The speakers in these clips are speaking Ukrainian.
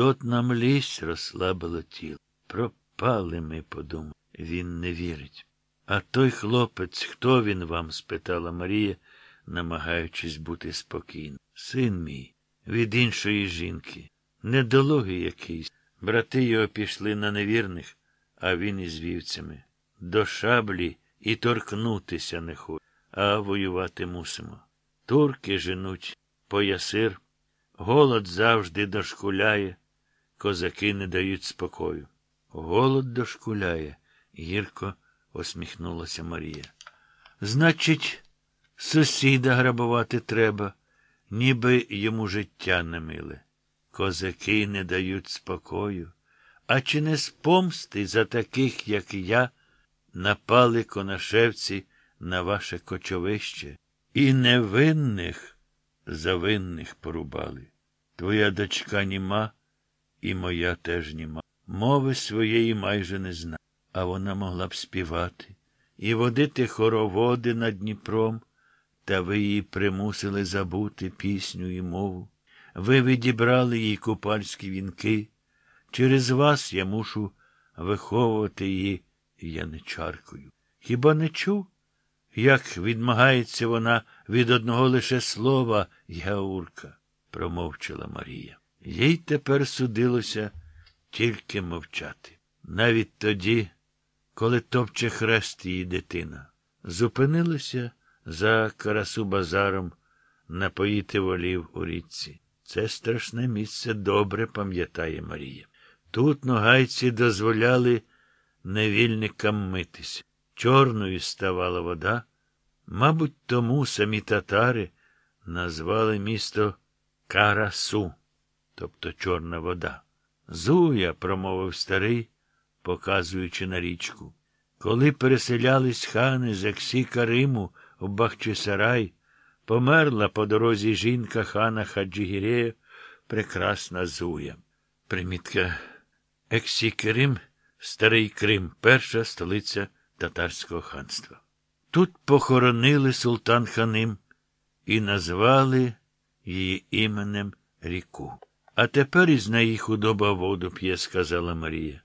Тот нам лісь розслабило тіло. Пропали ми, подумав. Він не вірить. А той хлопець, хто він вам? спитала Марія, намагаючись бути спокійною. Син мій, від іншої жінки. Недологий якийсь. Брати його пішли на невірних, а він із вівцями. До шаблі і торкнутися не хоче, а воювати мусимо. Турки женуть поясир, голод завжди дошкуляє, козаки не дають спокою. Голод дошкуляє, гірко осміхнулася Марія. Значить, сусіда грабувати треба, ніби йому життя не миле. Козаки не дають спокою. А чи не з помсти за таких, як я, напали конашевці на ваше кочовище? І невинних за винних порубали. Твоя дочка німа, і моя теж німа. Мови своєї майже не зна, а вона могла б співати і водити хороводи над Дніпром, та ви її примусили забути пісню і мову. Ви відібрали їй купальські вінки. Через вас я мушу виховувати її яничаркою. Хіба не чув, як відмагається вона від одного лише слова Яурка, промовчала Марія. Їй тепер судилося тільки мовчати. Навіть тоді, коли топче хрест її дитина, зупинилася за карасу базаром напоїти волів у річці. Це страшне місце добре пам'ятає Марія. Тут ногайці дозволяли невільникам митися. Чорною ставала вода. Мабуть, тому самі татари назвали місто Карасу, тобто Чорна вода. Зуя, промовив старий, показуючи на річку. Коли переселялись хани з Ексі Кариму в Бахчисарай, померла по дорозі жінка хана Хаджигірея, прекрасна Зуя. Примітка Ексі Керим, Старий Крим, перша столиця татарського ханства. Тут похоронили султан ханим і назвали її іменем ріку. А тепер із неї худоба воду п'є, сказала Марія.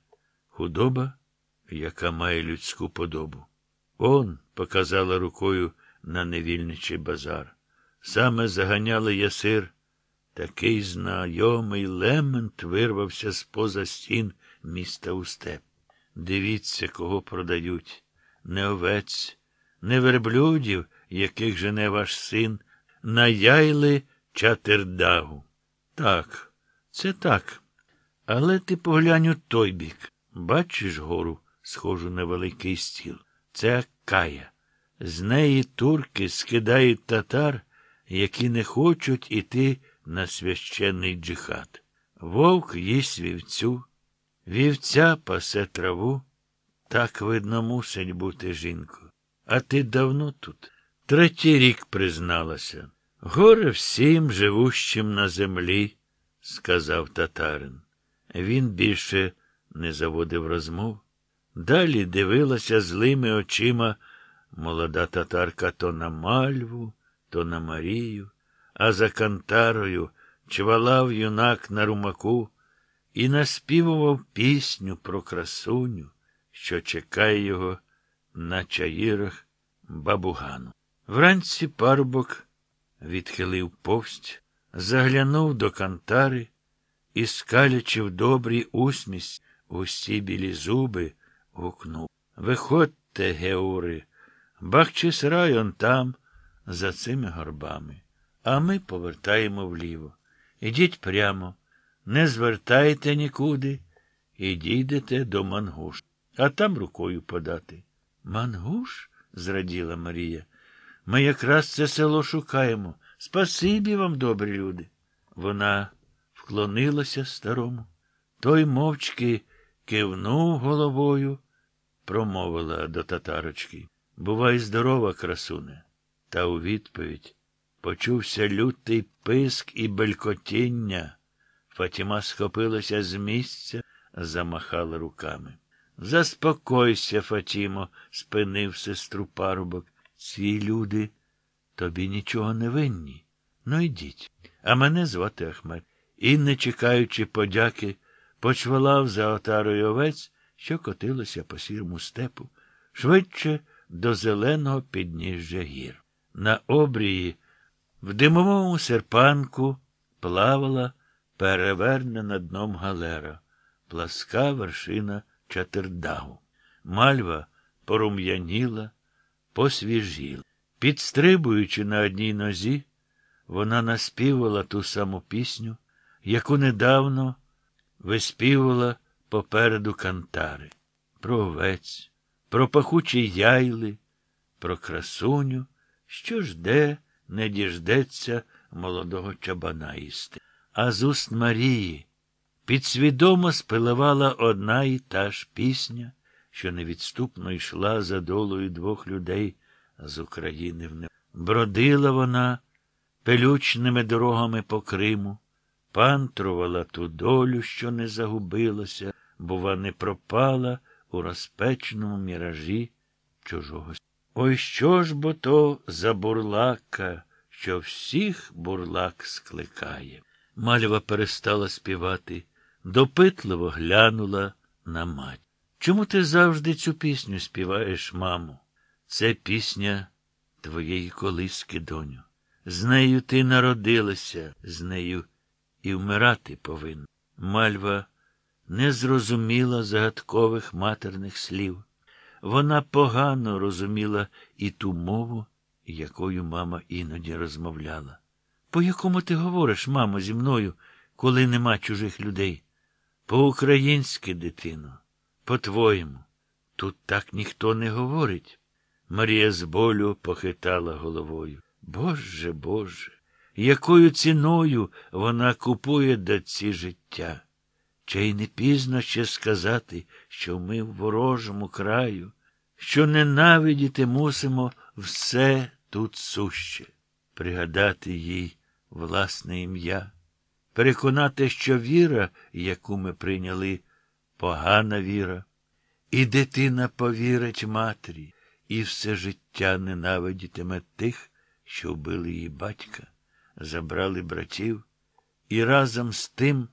Худоба, яка має людську подобу. Он, показала рукою на невільничий базар. Саме заганяли ясир. Такий знайомий лемент вирвався з поза стін міста у степ. Дивіться, кого продають. Не овець, не верблюдів, яких жене ваш син, на яйли чатердагу. Так, це так. Але ти поглянь у той бік. Бачиш гору, схожу на великий стіл. Це кая. З неї турки скидають татар, які не хочуть іти на священний джихад. Вовк їсть вівцю, вівця пасе траву. Так, видно, мусить бути жінкою. А ти давно тут? Третій рік призналася. Горе всім живущим на землі, сказав татарин. Він більше не заводив розмов. Далі дивилася злими очима молода татарка то на мальву, то на Марію, а за кантарою чвалав юнак на румаку і наспівував пісню про красуню, що чекає його на чаїрах бабугану. Вранці парубок відхилив повсть, заглянув до кантари і, скалячи в добрій усмість усі білі зуби, гукнув Виходьте, Геури, бахчис район там, за цими горбами. А ми повертаємо вліво. Ідіть прямо, не звертайте нікуди і дійдете до Мангуш, а там рукою подати. Мангуш? зраділа Марія. Ми якраз це село шукаємо. Спасибі вам, добрі люди. Вона вклонилася старому. Той мовчки кивнув головою, промовила до татарочки. Бувай здорова, красуне. Та у відповідь почувся лютий писк і белькотіння. Фатіма схопилася з місця, замахала руками. Заспокойся, Фатімо, спинив сестру парубок. Ці люди тобі нічого не винні. Ну, йдіть. А мене звати Ахмед. і, не чекаючи подяки, почвалав за отарою овець, що котилося по сірому степу, швидше до зеленого підніжжя гір. На обрії, в димовому серпанку, плавала перевернена дном галера, пласка вершина чатердагу. Мальва порум'яніла, посвіжіла. Підстрибуючи на одній нозі, вона наспівала ту саму пісню, яку недавно виспівувала попереду кантари, про овець, про пахучі яйли, про красуню, що жде, не діждеться молодого чабана їсти. А з уст Марії підсвідомо спиливала одна і та ж пісня, що невідступно йшла за долою двох людей з України в небо. Бродила вона пелючними дорогами по Криму, пантрувала ту долю, що не загубилася, бува, не пропала у розпеченому міражі чужого. Ой що ж бо то за бурлака, що всіх бурлак скликає. Мальва перестала співати, допитливо глянула на мать. Чому ти завжди цю пісню співаєш, мамо? Це пісня твоєї колиски, доню. З нею ти народилася, з нею і вмирати повинна. Мальва не зрозуміла загадкових матерних слів. Вона погано розуміла і ту мову, якою мама іноді розмовляла. По якому ти говориш, мамо, зі мною, коли нема чужих людей? По-українськи, дитино, по-твоєму. Тут так ніхто не говорить. Марія з болю похитала головою. Боже, Боже, якою ціною вона купує доці життя? Чи й не пізно ще сказати, що ми в ворожому краю, що ненавидіти мусимо все тут суще, пригадати їй власне ім'я, переконати, що віра, яку ми прийняли, погана віра, і дитина повірить матері, і все життя ненавидітиме тих, що вбили її батька, забрали братів, і разом з тим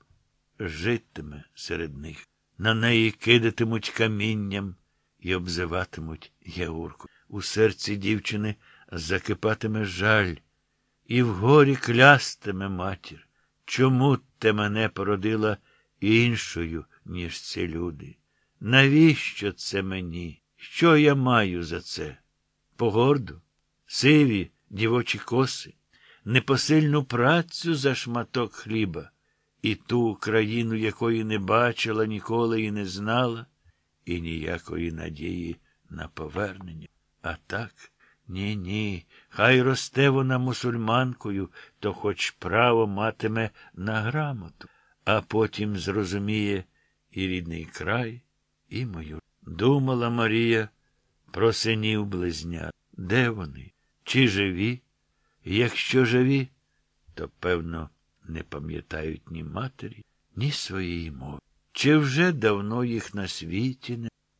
житиме серед них. На неї кидатимуть камінням і обзиватимуть яурку. У серці дівчини закипатиме жаль, і вгорі клястиме матір. Чому ти мене породила іншою, ніж ці люди? Навіщо це мені? Що я маю за це? Погорду, сиві, дівочі коси, непосильну працю за шматок хліба, і ту Україну, якої не бачила ніколи і не знала, і ніякої надії на повернення. А так, ні, ні, хай росте вона мусульманкою, то хоч право матиме на грамоту, а потім зрозуміє і рідний край, і мою. Думала Марія про синів близня. Де вони? Чи живі? Якщо живі, то, певно, не пам'ятають ні матері, ні своєї мови. Чи вже давно їх на світі не?